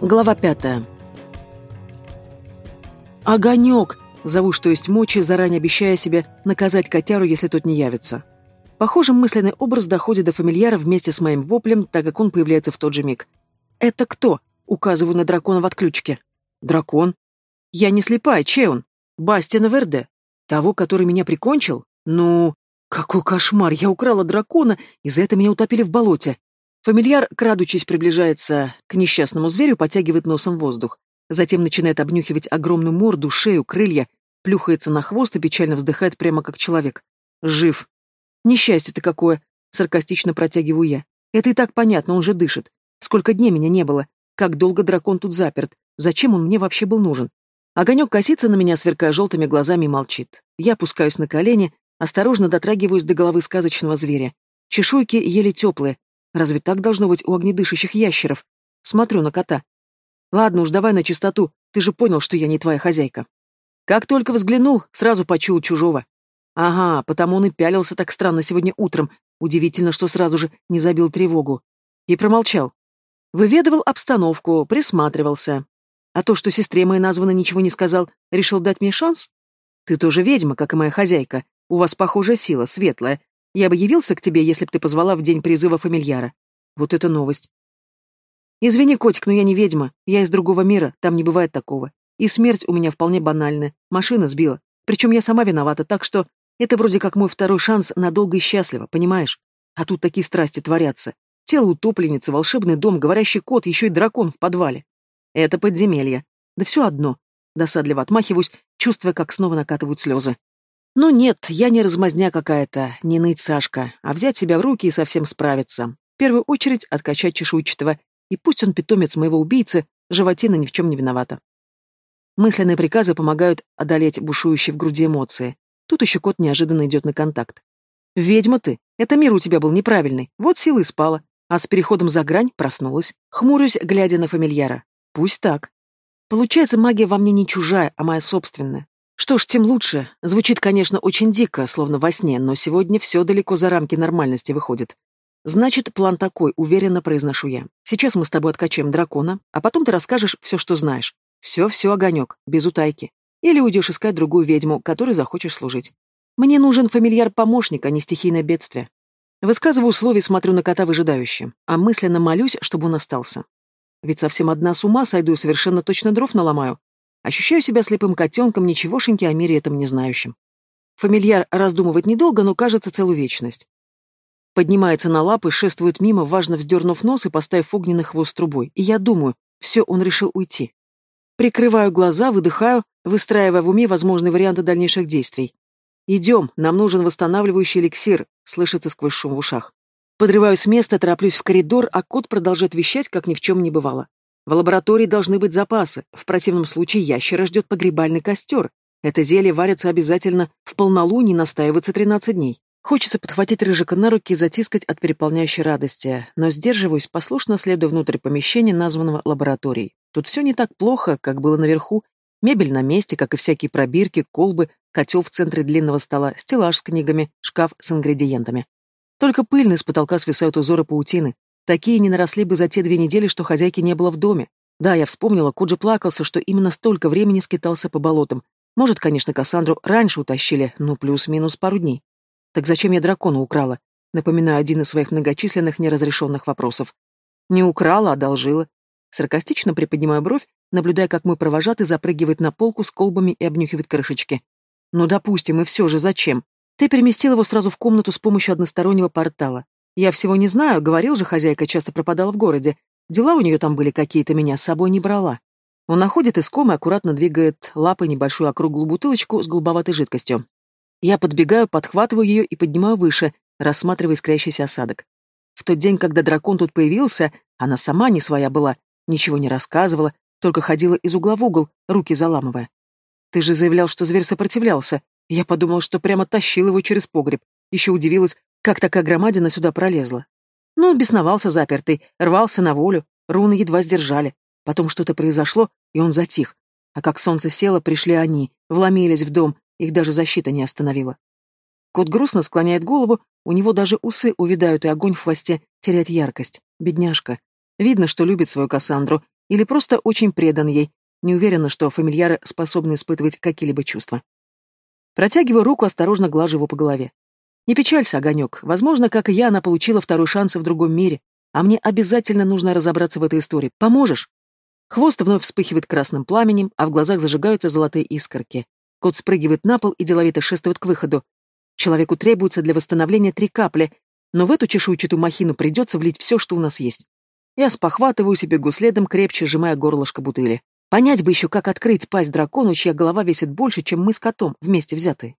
Глава пятая. «Огонек!» — зову, что есть мочи, заранее обещая себе наказать котяру, если тот не явится. Похоже, мысленный образ доходит до фамильяра вместе с моим воплем, так как он появляется в тот же миг. «Это кто?» — указываю на дракона в отключке. «Дракон?» «Я не слепая, чей он?» «Бастиана Верде. Того, который меня прикончил? Ну...» «Какой кошмар! Я украла дракона, и за это меня утопили в болоте. Фамильяр, крадучись, приближается к несчастному зверю, потягивает носом воздух. Затем начинает обнюхивать огромную морду, шею, крылья, плюхается на хвост и печально вздыхает прямо как человек. Жив. Несчастье-то какое! Саркастично протягиваю я. Это и так понятно, он же дышит. Сколько дней меня не было. Как долго дракон тут заперт. Зачем он мне вообще был нужен? Огонек косится на меня, сверкая желтыми глазами, и молчит. Я опускаюсь на колени, осторожно дотрагиваюсь до головы сказочного зверя. Чешуйки еле теплые, Разве так должно быть у огнедышащих ящеров? Смотрю на кота. Ладно уж, давай на чистоту, ты же понял, что я не твоя хозяйка. Как только взглянул, сразу почуял чужого. Ага, потому он и пялился так странно сегодня утром. Удивительно, что сразу же не забил тревогу. И промолчал. Выведывал обстановку, присматривался. А то, что сестре моей названо, ничего не сказал, решил дать мне шанс? Ты тоже ведьма, как и моя хозяйка. У вас похожая сила, светлая, я бы явился к тебе, если б ты позвала в день призыва фамильяра. Вот это новость. Извини, котик, но я не ведьма. Я из другого мира, там не бывает такого. И смерть у меня вполне банальная. Машина сбила. Причем я сама виновата, так что это вроде как мой второй шанс надолго и счастливо, понимаешь? А тут такие страсти творятся. Тело утопленницы, волшебный дом, говорящий кот, еще и дракон в подвале. Это подземелье. Да все одно. Досадливо отмахиваюсь, чувствуя, как снова накатывают слезы. Ну нет, я не размазня какая-то, не ныть Сашка, а взять себя в руки и совсем справиться. В первую очередь откачать чешуйчатого, и пусть он питомец моего убийцы, животина ни в чем не виновата. Мысленные приказы помогают одолеть бушующие в груди эмоции. Тут еще кот неожиданно идет на контакт. «Ведьма ты! Это мир у тебя был неправильный, вот силы спала, а с переходом за грань проснулась. Хмурюсь, глядя на фамильяра. Пусть так. Получается, магия во мне не чужая, а моя собственная. Что ж, тем лучше. Звучит, конечно, очень дико, словно во сне, но сегодня все далеко за рамки нормальности выходит. Значит, план такой, уверенно произношу я. Сейчас мы с тобой откачаем дракона, а потом ты расскажешь все, что знаешь. Все-все, огонек, без утайки. Или уйдешь искать другую ведьму, которой захочешь служить. Мне нужен фамильяр-помощник, а не стихийное бедствие. Высказываю условия, смотрю на кота выжидающе, а мысленно молюсь, чтобы он остался. Ведь совсем одна с ума сойду и совершенно точно дров наломаю. Ощущаю себя слепым котенком, ничегошеньки о мире этом не знающим. Фамильяр раздумывает недолго, но кажется целую вечность. Поднимается на лапы, шествует мимо, важно вздернув нос и поставив огненный хвост трубой. И я думаю, все, он решил уйти. Прикрываю глаза, выдыхаю, выстраивая в уме возможные варианты дальнейших действий. «Идем, нам нужен восстанавливающий эликсир», — слышится сквозь шум в ушах. Подрываюсь с места, тороплюсь в коридор, а кот продолжает вещать, как ни в чем не бывало. В лаборатории должны быть запасы, в противном случае ящера ждет погребальный костер. Это зелье варится обязательно в полнолуние, настаивается 13 дней. Хочется подхватить Рыжика на руки и затискать от переполняющей радости, но сдерживаюсь, послушно следуя внутрь помещения, названного лабораторией. Тут все не так плохо, как было наверху. Мебель на месте, как и всякие пробирки, колбы, котел в центре длинного стола, стеллаж с книгами, шкаф с ингредиентами. Только пыльно с потолка свисают узоры паутины. Такие не наросли бы за те две недели, что хозяйки не было в доме. Да, я вспомнила, Куджи плакался, что именно столько времени скитался по болотам. Может, конечно, Кассандру раньше утащили, ну, плюс-минус пару дней. Так зачем я дракона украла? Напоминаю один из своих многочисленных неразрешенных вопросов. Не украла, а одолжила. Саркастично приподнимаю бровь, наблюдая, как мой провожатый запрыгивает на полку с колбами и обнюхивает крышечки. Ну, допустим, и все же зачем? Ты переместил его сразу в комнату с помощью одностороннего портала. Я всего не знаю, говорил же, хозяйка часто пропадала в городе. Дела у нее там были какие-то, меня с собой не брала. Он находит иском и аккуратно двигает лапой небольшую округлую бутылочку с голубоватой жидкостью. Я подбегаю, подхватываю ее и поднимаю выше, рассматривая искрящийся осадок. В тот день, когда дракон тут появился, она сама не своя была, ничего не рассказывала, только ходила из угла в угол, руки заламывая. Ты же заявлял, что зверь сопротивлялся. Я подумал, что прямо тащил его через погреб. Еще удивилась, как такая громадина сюда пролезла? Ну, бесновался запертый, рвался на волю, руны едва сдержали. Потом что-то произошло, и он затих. А как солнце село, пришли они, вломились в дом, их даже защита не остановила. Кот грустно склоняет голову, у него даже усы увядают, и огонь в хвосте теряет яркость. Бедняжка. Видно, что любит свою Кассандру, Или просто очень предан ей, не уверена, что фамильяры способны испытывать какие-либо чувства. Протягиваю руку, осторожно глажу его по голове. Не печалься, Огонек. Возможно, как и я, она получила второй шанс в другом мире, а мне обязательно нужно разобраться в этой истории. Поможешь? Хвост вновь вспыхивает красным пламенем, а в глазах зажигаются золотые искорки. Кот спрыгивает на пол и деловито шествует к выходу. Человеку требуется для восстановления три капли, но в эту чешуйчатую махину придется влить все, что у нас есть. Я спохватываюсь и бегу следом, крепче сжимая горлышко бутыли. Понять бы еще, как открыть пасть дракону, чья голова весит больше, чем мы с котом, вместе взятые.